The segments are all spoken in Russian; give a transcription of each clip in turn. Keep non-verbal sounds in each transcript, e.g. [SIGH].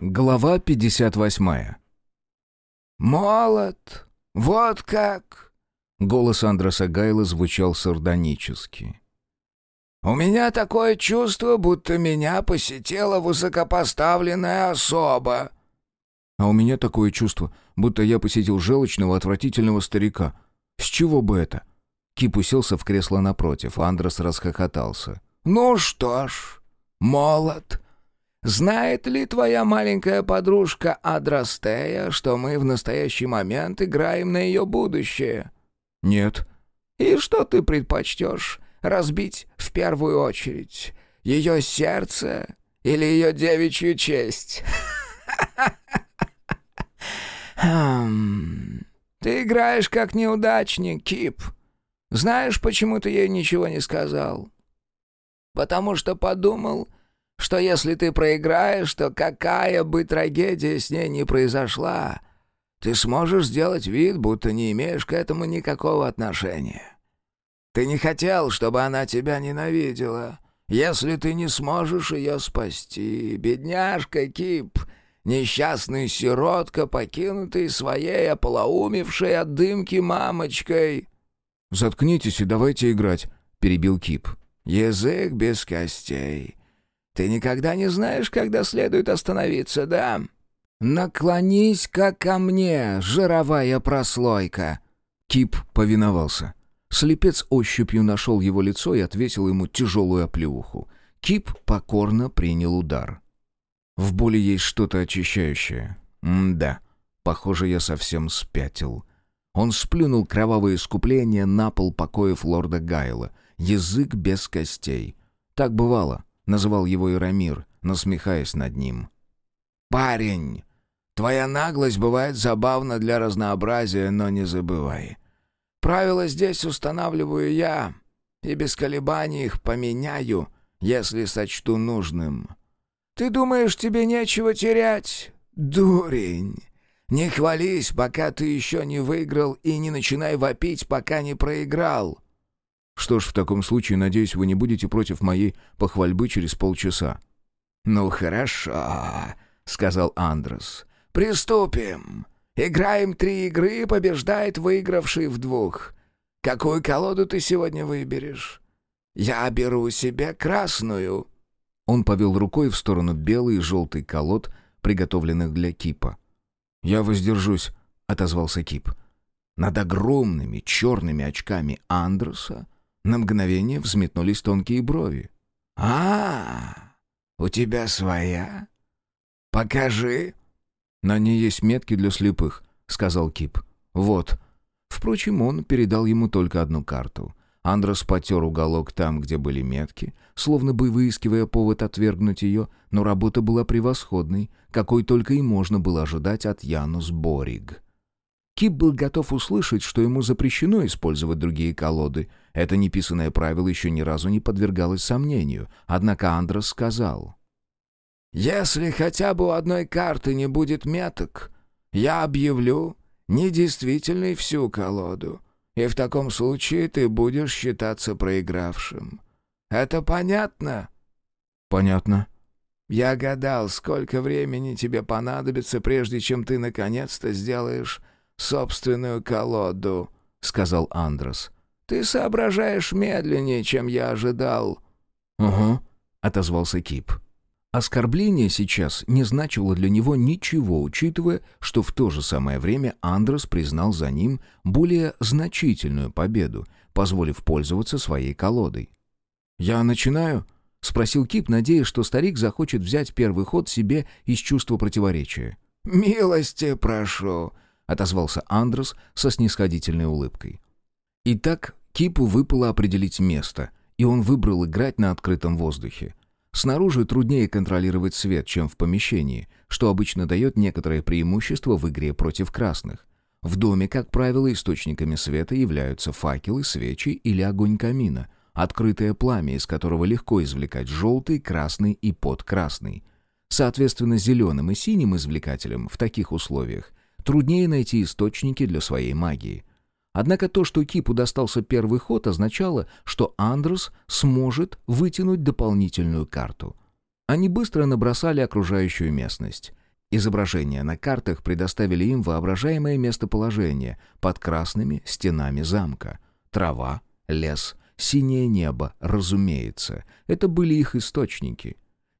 Глава 58. «Молод! Вот как!» Голос Андреса Гайла звучал сардонически. «У меня такое чувство, будто меня посетила высокопоставленная особа». «А у меня такое чувство, будто я посетил желчного отвратительного старика. С чего бы это?» Кип уселся в кресло напротив, Андрес расхохотался. «Ну что ж, молод!» Знает ли твоя маленькая подружка Адрастея, что мы в настоящий момент играем на ее будущее?» «Нет». «И что ты предпочтешь разбить в первую очередь? Ее сердце или ее девичью честь?» хм. «Ты играешь как неудачник, Кип. Знаешь, почему ты ей ничего не сказал?» «Потому что подумал, что если ты проиграешь, то какая бы трагедия с ней ни произошла, ты сможешь сделать вид, будто не имеешь к этому никакого отношения. Ты не хотел, чтобы она тебя ненавидела, если ты не сможешь ее спасти. Бедняжка Кип, несчастный сиротка, покинутый своей ополоумевшей от дымки мамочкой». «Заткнитесь и давайте играть», — перебил Кип. «Язык без костей». Ты никогда не знаешь, когда следует остановиться, да? Наклонись-ка ко мне, жировая прослойка!» Кип повиновался. Слепец ощупью нашел его лицо и отвесил ему тяжелую оплеуху. Кип покорно принял удар. В боли есть что-то очищающее. М-да, похоже, я совсем спятил. Он сплюнул кровавое искупление на пол покоев лорда Гайла. Язык без костей. Так бывало называл его Ирамир, насмехаясь над ним. «Парень, твоя наглость бывает забавна для разнообразия, но не забывай. Правила здесь устанавливаю я, и без колебаний их поменяю, если сочту нужным. Ты думаешь, тебе нечего терять? Дурень!» Не хвались, пока ты еще не выиграл, и не начинай вопить, пока не проиграл. Что ж, в таком случае, надеюсь, вы не будете против моей похвальбы через полчаса». «Ну хорошо», — сказал Андрес. «Приступим. Играем три игры, побеждает выигравший в двух. Какую колоду ты сегодня выберешь? Я беру себе красную». Он повел рукой в сторону белой и желтой колод, приготовленных для Кипа. «Я воздержусь», — отозвался Кип. Над огромными черными очками Андреса на мгновение взметнулись тонкие брови. а, у тебя своя? Покажи!» «На ней есть метки для слепых», — сказал Кип. «Вот». Впрочем, он передал ему только одну карту. Андрос потер уголок там, где были метки, словно бы выискивая повод отвергнуть ее, но работа была превосходной, какой только и можно было ожидать от Янус Бориг. Кип был готов услышать, что ему запрещено использовать другие колоды. Это неписанное правило еще ни разу не подвергалось сомнению. Однако Андрос сказал. «Если хотя бы у одной карты не будет меток, я объявлю недействительной всю колоду, и в таком случае ты будешь считаться проигравшим. Это понятно?» «Понятно». «Я гадал, сколько времени тебе понадобится, прежде чем ты наконец-то сделаешь собственную колоду», — сказал Андрос. «Ты соображаешь медленнее, чем я ожидал». «Угу», — отозвался Кип. Оскорбление сейчас не значило для него ничего, учитывая, что в то же самое время Андрос признал за ним более значительную победу, позволив пользоваться своей колодой. «Я начинаю?» — спросил Кип, надеясь, что старик захочет взять первый ход себе из чувства противоречия. «Милости прошу», отозвался Андрес со снисходительной улыбкой. Итак, Кипу выпало определить место, и он выбрал играть на открытом воздухе. Снаружи труднее контролировать свет, чем в помещении, что обычно дает некоторое преимущество в игре против красных. В доме, как правило, источниками света являются факелы, свечи или огонь камина, открытое пламя, из которого легко извлекать желтый, красный и подкрасный. Соответственно, зеленым и синим извлекателям в таких условиях труднее найти источники для своей магии. Однако то, что Кипу достался первый ход, означало, что Андрес сможет вытянуть дополнительную карту. Они быстро набросали окружающую местность. Изображения на картах предоставили им воображаемое местоположение под красными стенами замка. Трава, лес, синее небо, разумеется. Это были их источники.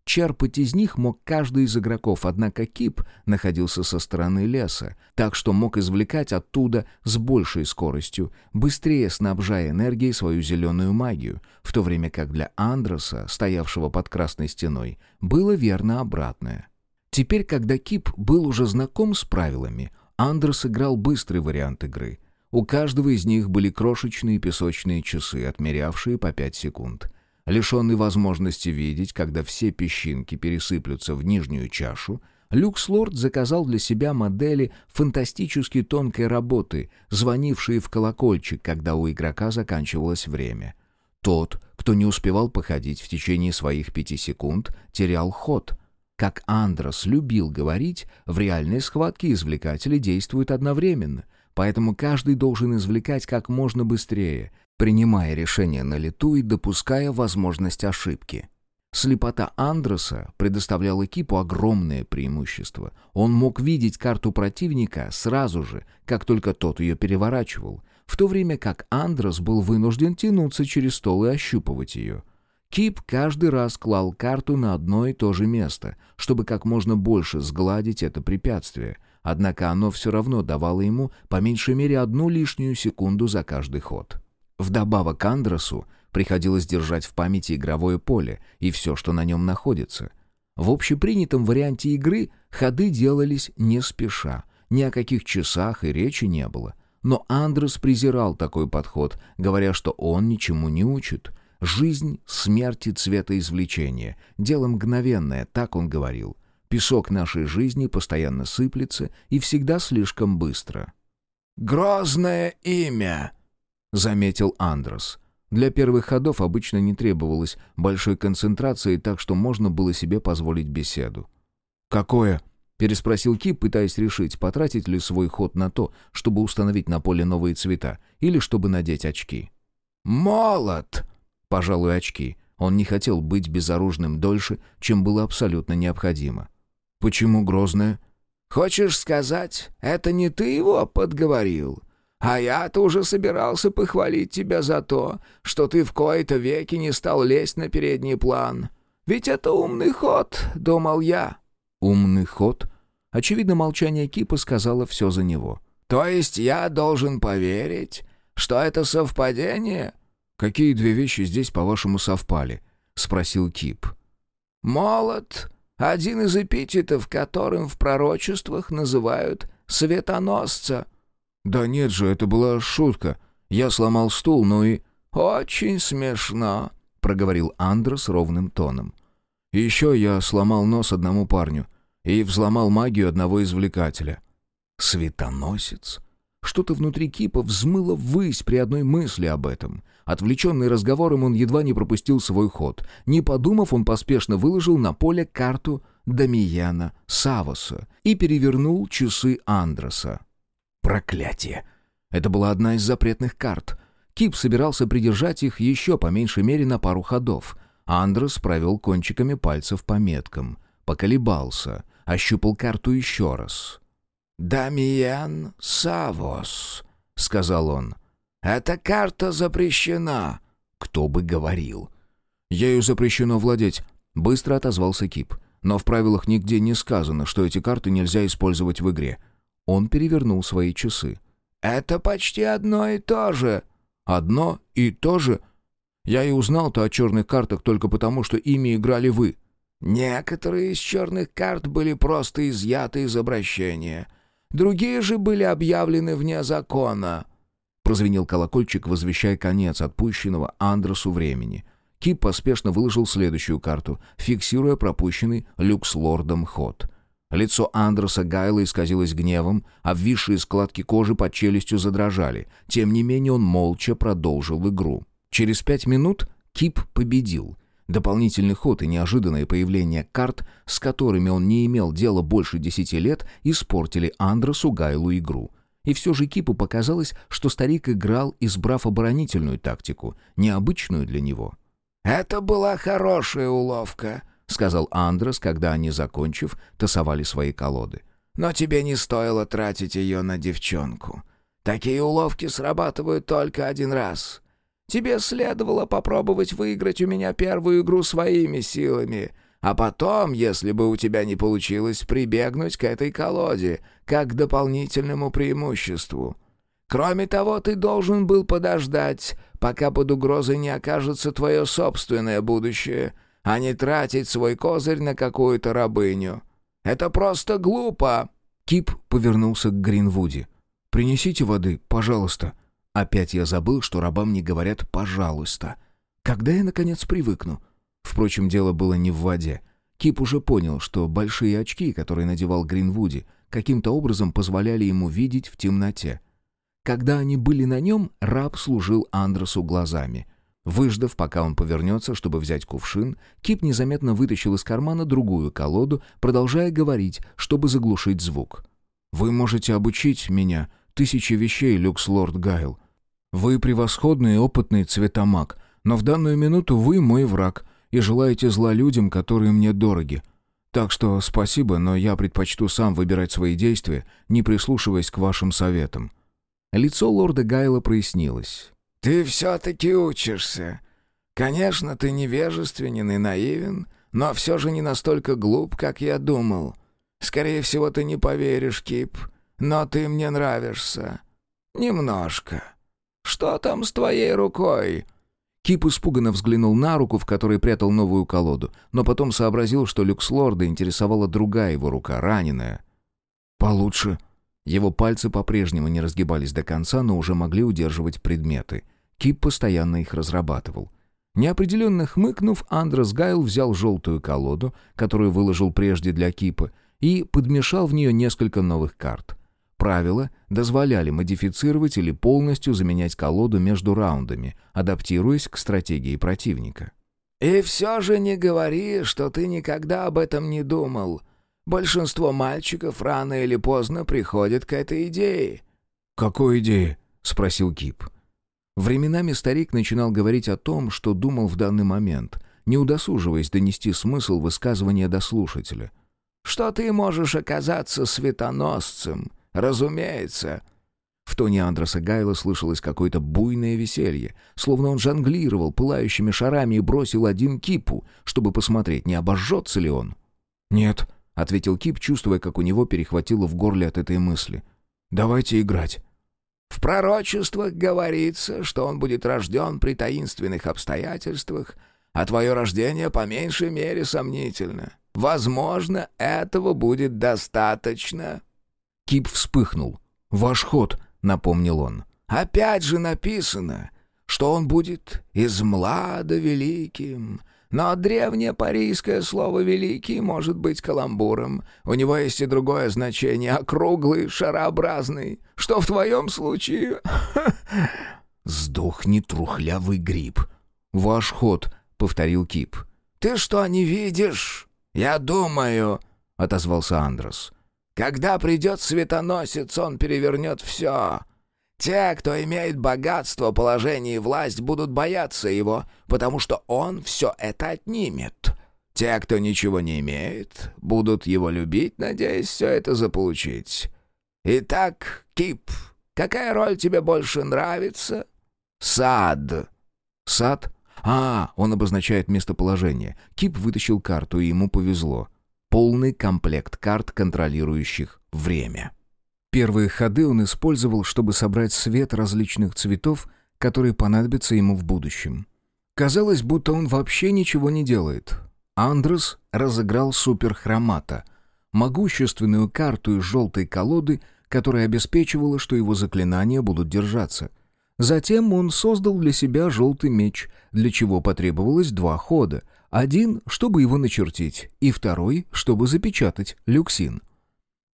Черпать из них мог каждый из игроков, однако Кип находился со стороны леса, так что мог извлекать оттуда с большей скоростью, быстрее снабжая энергией свою зеленую магию, в то время как для Андроса, стоявшего под красной стеной, было верно обратное. Теперь, когда Кип был уже знаком с правилами, Андрос играл быстрый вариант игры. У каждого из них были крошечные песочные часы, отмерявшие по пять секунд — Лишенный возможности видеть, когда все песчинки пересыплются в нижнюю чашу, Люкс-лорд заказал для себя модели фантастически тонкой работы, звонившие в колокольчик, когда у игрока заканчивалось время. Тот, кто не успевал походить в течение своих пяти секунд, терял ход. Как Андрос любил говорить, в реальной схватке извлекатели действуют одновременно, поэтому каждый должен извлекать как можно быстрее, принимая решения на лету и допуская возможность ошибки. Слепота Андроса предоставляла экипу огромное преимущество. Он мог видеть карту противника сразу же, как только тот ее переворачивал, в то время как Андрос был вынужден тянуться через стол и ощупывать ее. Кип каждый раз клал карту на одно и то же место, чтобы как можно больше сгладить это препятствие, однако оно все равно давало ему по меньшей мере одну лишнюю секунду за каждый ход. Вдобавок к Андросу приходилось держать в памяти игровое поле и все, что на нем находится. В общепринятом варианте игры ходы делались не спеша, ни о каких часах и речи не было. Но Андрос презирал такой подход, говоря, что он ничему не учит. «Жизнь, смерть и цветоизвлечение. Дело мгновенное», так он говорил. «Песок нашей жизни постоянно сыплется и всегда слишком быстро». «Грозное имя!» — заметил Андрос. Для первых ходов обычно не требовалось большой концентрации, так что можно было себе позволить беседу. «Какое?» — переспросил Кип, пытаясь решить, потратить ли свой ход на то, чтобы установить на поле новые цвета, или чтобы надеть очки. «Молот!» Пожалуй, очки. Он не хотел быть безоружным дольше, чем было абсолютно необходимо. «Почему грозное?» «Хочешь сказать, это не ты его подговорил?» А я-то уже собирался похвалить тебя за то, что ты в кои-то веки не стал лезть на передний план. Ведь это умный ход, думал я». «Умный ход?» Очевидно, молчание Кипа сказала все за него. «То есть я должен поверить, что это совпадение?» «Какие две вещи здесь, по-вашему, совпали?» — спросил Кип. «Молот — один из эпитетов, которым в пророчествах называют «светоносца». «Да нет же, это была шутка. Я сломал стул, ну и...» «Очень смешно», — проговорил Андрес ровным тоном. «Еще я сломал нос одному парню и взломал магию одного извлекателя». «Светоносец?» Что-то внутри Кипа взмыло ввысь при одной мысли об этом. Отвлеченный разговором, он едва не пропустил свой ход. Не подумав, он поспешно выложил на поле карту Дамияна Савоса и перевернул часы Андроса. Проклятие! Это была одна из запретных карт. Кип собирался придержать их еще по меньшей мере на пару ходов. Андрес провел кончиками пальцев по меткам. Поколебался, ощупал карту еще раз. «Дамиен Савос», — сказал он. «Эта карта запрещена». «Кто бы говорил». «Ею запрещено владеть», — быстро отозвался Кип. «Но в правилах нигде не сказано, что эти карты нельзя использовать в игре. Он перевернул свои часы. «Это почти одно и то же». «Одно и то же?» «Я и узнал-то о черных картах только потому, что ими играли вы». «Некоторые из черных карт были просто изъяты из обращения. Другие же были объявлены вне закона». Прозвенел колокольчик, возвещая конец отпущенного Андресу времени. Кип поспешно выложил следующую карту, фиксируя пропущенный люкс-лордом ход — Лицо Андроса Гайла исказилось гневом, обвисшие складки кожи под челюстью задрожали. Тем не менее он молча продолжил игру. Через пять минут Кип победил. Дополнительный ход и неожиданное появление карт, с которыми он не имел дела больше десяти лет, испортили Андросу Гайлу игру. И все же Кипу показалось, что старик играл, избрав оборонительную тактику, необычную для него. «Это была хорошая уловка», сказал Андрес, когда они, закончив, тасовали свои колоды. «Но тебе не стоило тратить ее на девчонку. Такие уловки срабатывают только один раз. Тебе следовало попробовать выиграть у меня первую игру своими силами, а потом, если бы у тебя не получилось, прибегнуть к этой колоде, как к дополнительному преимуществу. Кроме того, ты должен был подождать, пока под угрозой не окажется твое собственное будущее, а не тратить свой козырь на какую-то рабыню. Это просто глупо!» Кип повернулся к Гринвуди. «Принесите воды, пожалуйста». Опять я забыл, что рабам не говорят «пожалуйста». Когда я, наконец, привыкну? Впрочем, дело было не в воде. Кип уже понял, что большие очки, которые надевал Гринвуди, каким-то образом позволяли ему видеть в темноте. Когда они были на нем, раб служил Андресу глазами. Выждав, пока он повернется, чтобы взять кувшин, Кип незаметно вытащил из кармана другую колоду, продолжая говорить, чтобы заглушить звук. «Вы можете обучить меня тысячи вещей, Люкс Лорд Гайл. Вы превосходный и опытный цветомаг, но в данную минуту вы мой враг и желаете зла людям, которые мне дороги. Так что спасибо, но я предпочту сам выбирать свои действия, не прислушиваясь к вашим советам». Лицо лорда Гайла прояснилось. «Ты все-таки учишься. Конечно, ты невежественен и наивен, но все же не настолько глуп, как я думал. Скорее всего, ты не поверишь, Кип, но ты мне нравишься. Немножко. Что там с твоей рукой?» Кип испуганно взглянул на руку, в которой прятал новую колоду, но потом сообразил, что люкслорда интересовала другая его рука, раненая. «Получше». Его пальцы по-прежнему не разгибались до конца, но уже могли удерживать предметы. Кип постоянно их разрабатывал. Неопределенно хмыкнув, Андрес Гайл взял желтую колоду, которую выложил прежде для Кипа, и подмешал в нее несколько новых карт. Правила дозволяли модифицировать или полностью заменять колоду между раундами, адаптируясь к стратегии противника. «И все же не говори, что ты никогда об этом не думал. Большинство мальчиков рано или поздно приходят к этой идее». «Какой идее?» — спросил Кип. Временами старик начинал говорить о том, что думал в данный момент, не удосуживаясь донести смысл высказывания до слушателя. «Что ты можешь оказаться светоносцем, «Разумеется». В тоне Андреса Гайла слышалось какое-то буйное веселье, словно он жонглировал пылающими шарами и бросил один кипу, чтобы посмотреть, не обожжется ли он. «Нет», — ответил Кип, чувствуя, как у него перехватило в горле от этой мысли. «Давайте играть». «В пророчествах говорится, что он будет рожден при таинственных обстоятельствах, а твое рождение по меньшей мере сомнительно. Возможно, этого будет достаточно». Кип вспыхнул. «Ваш ход», — напомнил он. «Опять же написано, что он будет из млада великим». Но древнее парийское слово «великий» может быть каламбуром. У него есть и другое значение — округлый, шарообразный. Что в твоем случае? [LAUGHS] «Сдохни, трухлявый гриб». «Ваш ход», — повторил Кип. «Ты что, не видишь?» «Я думаю», — отозвался Андрос. Когда придет светоносец, он перевернет все. Те, кто имеет богатство, положение и власть, будут бояться его, потому что он все это отнимет. Те, кто ничего не имеет, будут его любить, надеясь все это заполучить. Итак, Кип, какая роль тебе больше нравится? Сад. Сад? А, он обозначает местоположение. Кип вытащил карту, и ему повезло полный комплект карт, контролирующих время. Первые ходы он использовал, чтобы собрать свет различных цветов, которые понадобятся ему в будущем. Казалось, будто он вообще ничего не делает. Андрес разыграл суперхромата, могущественную карту из желтой колоды, которая обеспечивала, что его заклинания будут держаться. Затем он создал для себя желтый меч, для чего потребовалось два хода — один, чтобы его начертить, и второй, чтобы запечатать люксин.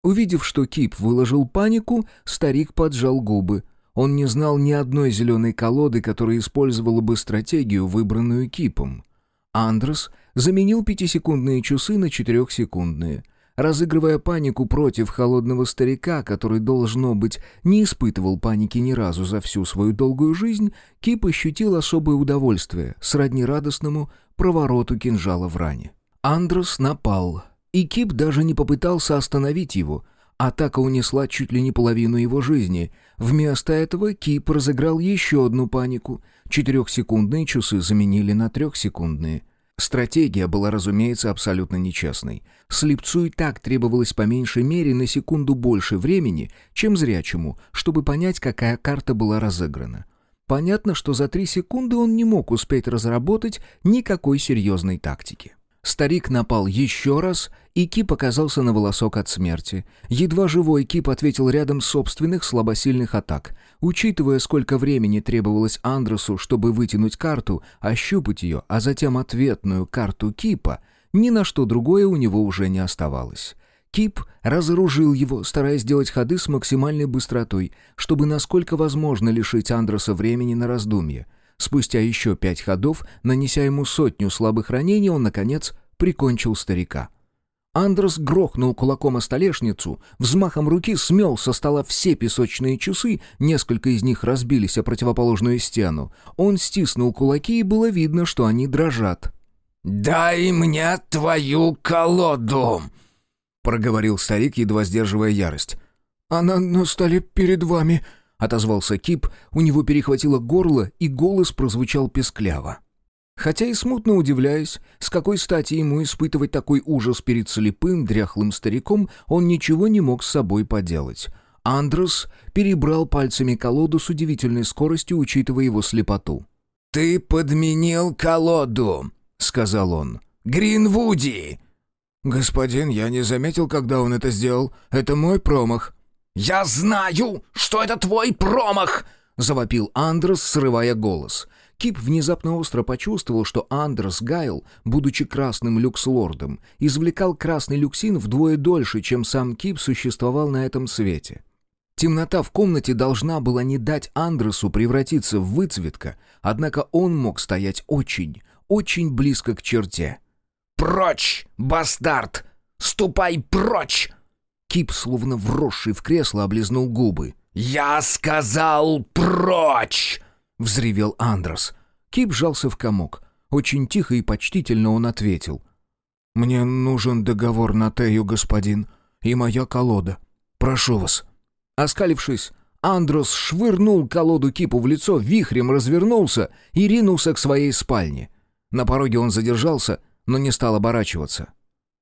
Увидев, что Кип выложил панику, старик поджал губы. Он не знал ни одной зеленой колоды, которая использовала бы стратегию, выбранную Кипом. Андрес заменил пятисекундные часы на четырехсекундные. Разыгрывая панику против холодного старика, который, должно быть, не испытывал паники ни разу за всю свою долгую жизнь, Кип ощутил особое удовольствие, сродни радостному провороту кинжала в ране. Андрос напал, и Кип даже не попытался остановить его. Атака унесла чуть ли не половину его жизни. Вместо этого Кип разыграл еще одну панику. Четырехсекундные часы заменили на трехсекундные. Стратегия была, разумеется, абсолютно нечестной. Слепцу и так требовалось по меньшей мере на секунду больше времени, чем зрячему, чтобы понять, какая карта была разыграна. Понятно, что за три секунды он не мог успеть разработать никакой серьезной тактики. Старик напал еще раз, и Кип оказался на волосок от смерти. Едва живой Кип ответил рядом собственных слабосильных атак. Учитывая, сколько времени требовалось Андресу, чтобы вытянуть карту, ощупать ее, а затем ответную карту Кипа, ни на что другое у него уже не оставалось. Кип разоружил его, стараясь сделать ходы с максимальной быстротой, чтобы насколько возможно лишить Андреса времени на раздумье. Спустя еще пять ходов, нанеся ему сотню слабых ранений, он, наконец, прикончил старика. Андрес грохнул кулаком о столешницу, взмахом руки смел со стола все песочные часы, несколько из них разбились о противоположную стену. Он стиснул кулаки, и было видно, что они дрожат. «Дай мне твою колоду!» — проговорил старик, едва сдерживая ярость. «Она на столе перед вами», отозвался Кип, у него перехватило горло, и голос прозвучал пескляво. Хотя и смутно удивляясь, с какой стати ему испытывать такой ужас перед слепым, дряхлым стариком, он ничего не мог с собой поделать. Андрес перебрал пальцами колоду с удивительной скоростью, учитывая его слепоту. «Ты подменил колоду», — сказал он. «Гринвуди!» «Господин, я не заметил, когда он это сделал. Это мой промах». «Я знаю, что это твой промах!» — завопил Андрес, срывая голос. Кип внезапно остро почувствовал, что Андрес Гайл, будучи красным люкслордом, извлекал красный люксин вдвое дольше, чем сам Кип существовал на этом свете. Темнота в комнате должна была не дать Андресу превратиться в выцветка, однако он мог стоять очень, очень близко к черте. «Прочь, бастард! Ступай прочь!» Кип, словно вросший в кресло, облизнул губы. «Я сказал прочь!» — взревел Андрос. Кип сжался в комок. Очень тихо и почтительно он ответил. «Мне нужен договор на Тею, господин, и моя колода. Прошу вас». Оскалившись, Андрос швырнул колоду Кипу в лицо, вихрем развернулся и ринулся к своей спальне. На пороге он задержался, но не стал оборачиваться.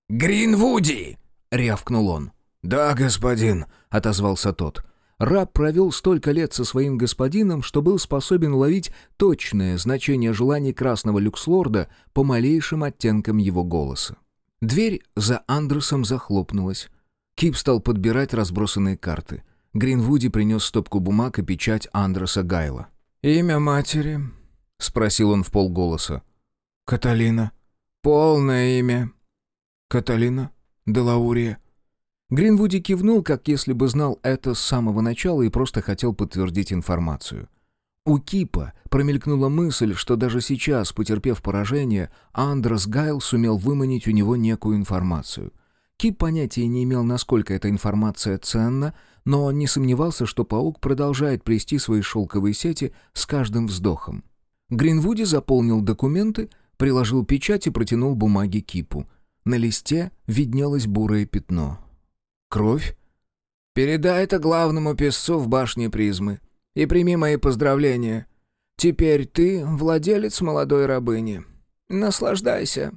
«Гринвуди!» — рявкнул он. «Да, господин», — отозвался тот. Раб провел столько лет со своим господином, что был способен ловить точное значение желаний красного люкслорда по малейшим оттенкам его голоса. Дверь за Андерсом захлопнулась. Кип стал подбирать разбросанные карты. Гринвуди принес стопку бумаг и печать Андреса Гайла. «Имя матери?» — спросил он в полголоса. «Каталина». «Полное имя?» «Каталина Делаурия». Гринвуди кивнул, как если бы знал это с самого начала и просто хотел подтвердить информацию. У Кипа промелькнула мысль, что даже сейчас, потерпев поражение, Андрес Гайл сумел выманить у него некую информацию. Кип понятия не имел, насколько эта информация ценна, но он не сомневался, что паук продолжает плести свои шелковые сети с каждым вздохом. Гринвуди заполнил документы, приложил печать и протянул бумаги Кипу. На листе виднелось бурое пятно — Кровь? Передай это главному песцу в башне призмы. И прими мои поздравления. Теперь ты владелец молодой рабыни. Наслаждайся.